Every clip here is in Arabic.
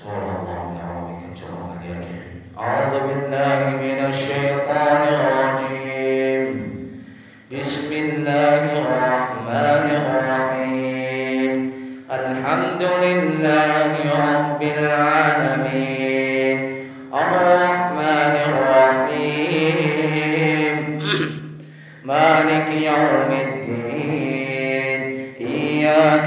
سبحان الله عليه وسلم أعوذ بالله من الشيطان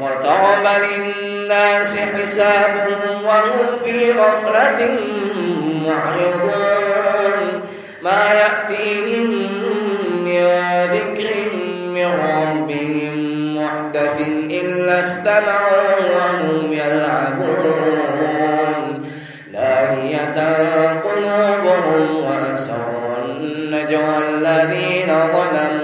واقترب للناس حسابهم وهم في غفلة معرضون. ما يأتيهم من ذكر من ربهم محدث إلا استمعوا وهم يلعبون. لاهية قلوبهم وأسروا النجوى الذين ظلموا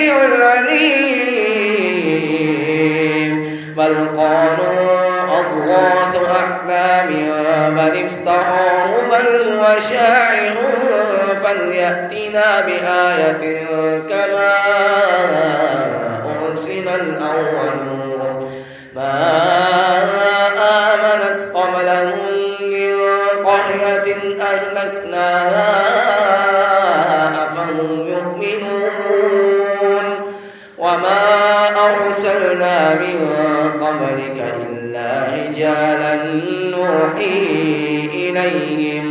شاعر فليأتنا بآية كما أرسل الأولون. ما آمنت قبلهم من قرية أهلكناها أفهم يؤمنون. وما أرسلنا من قبلك إلا رجالا نوحي إليهم.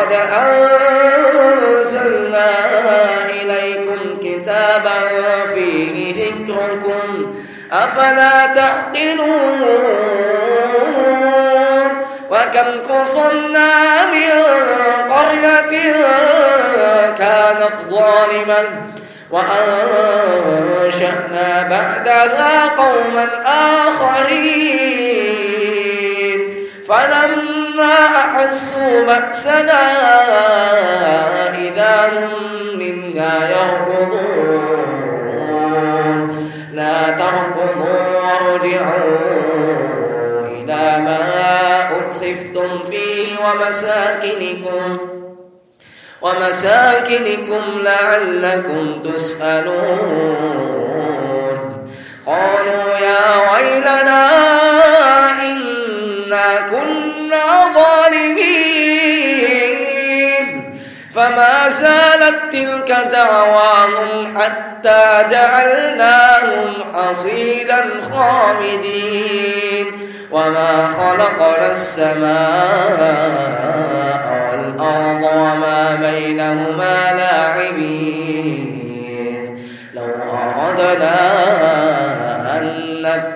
لقد أنزلنا إليكم كتابا فيه ذكركم. أفلا تعقلون؟ وكم قصنا من قرية كانت ظالمة وأنشأنا بعدها قوما آخرين. فلما أحسوا بأسنا إذا هم منا يركضون. لا تركضوا وارجعوا إلى ما أتخفتم فيه ومساكنكم. ومساكنكم لعلكم تسألون. قالوا يا ويلنا كنا ظالمين. فما زالت تلك دعواهم حتى جعلناهم حصيلا خامدين. وما خلقنا السماء والأرض وما بينهما لاعبين. لو أردنا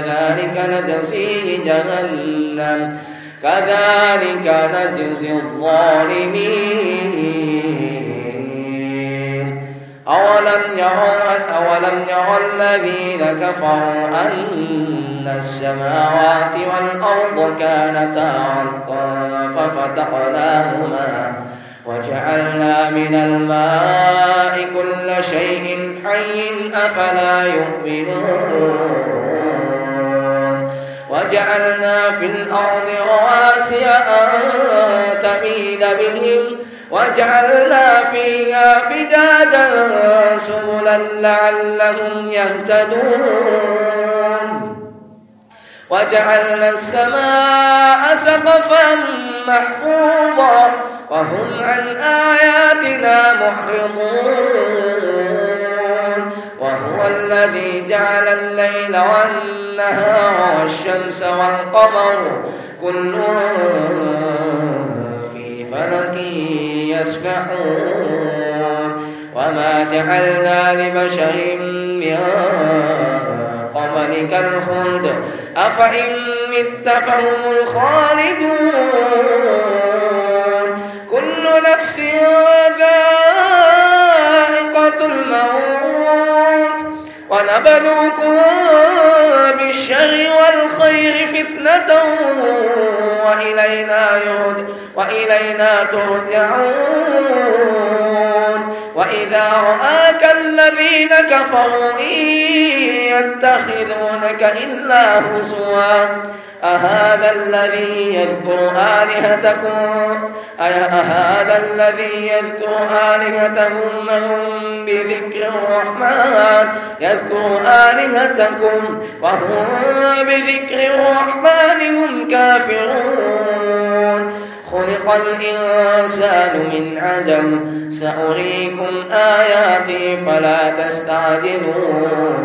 كذلك نجزيه جهنم كذلك نجزي الظالمين. أولم يروا أولم يرى الذين كفروا أن السماوات والأرض كانتا عرضا ففتقناهما وجعلنا من الماء كل شيء حي أفلا يؤمنون. وجعلنا في الأرض رواسي أن تميد بهم وجعلنا فيها فجاجا سبلا لعلهم يهتدون. وجعلنا السماء سقفا محفوظا وهم عن آياتنا معرضون. الذي جعل الليل والنهار والشمس والقمر كل في فلك يسبحون. وما جعلنا لبشر من قبلك الخلد. أفإن مت فهم الخالدون. كل نفس ونبلوكم بالشر والخير فتنة وإلينا يرد وإلينا ترجعون. وإذا رآك الذين كفروا إن يتخذونك إلا هزوا. أهذا الذي يذكر آلهتكم؟ أهذا الذي يذكر آلهتهم هم بذكر الرحمن. يذكر آلهتكم وهم بذكر الرحمن هم كافرون. خلق الإنسان من عدم. سأريكم آياتي فلا تستعجلون.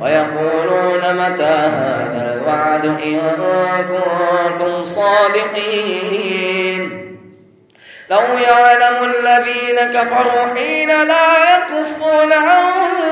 ويقولون متى هذا الوعد إن كنتم صادقين. لو يعلم الذين كفروا حين لا يكفون عن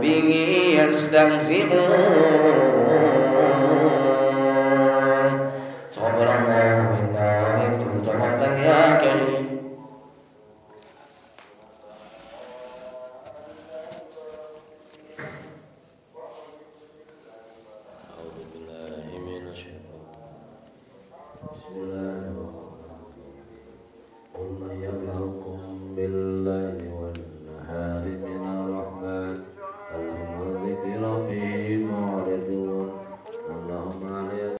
به يستهزئون.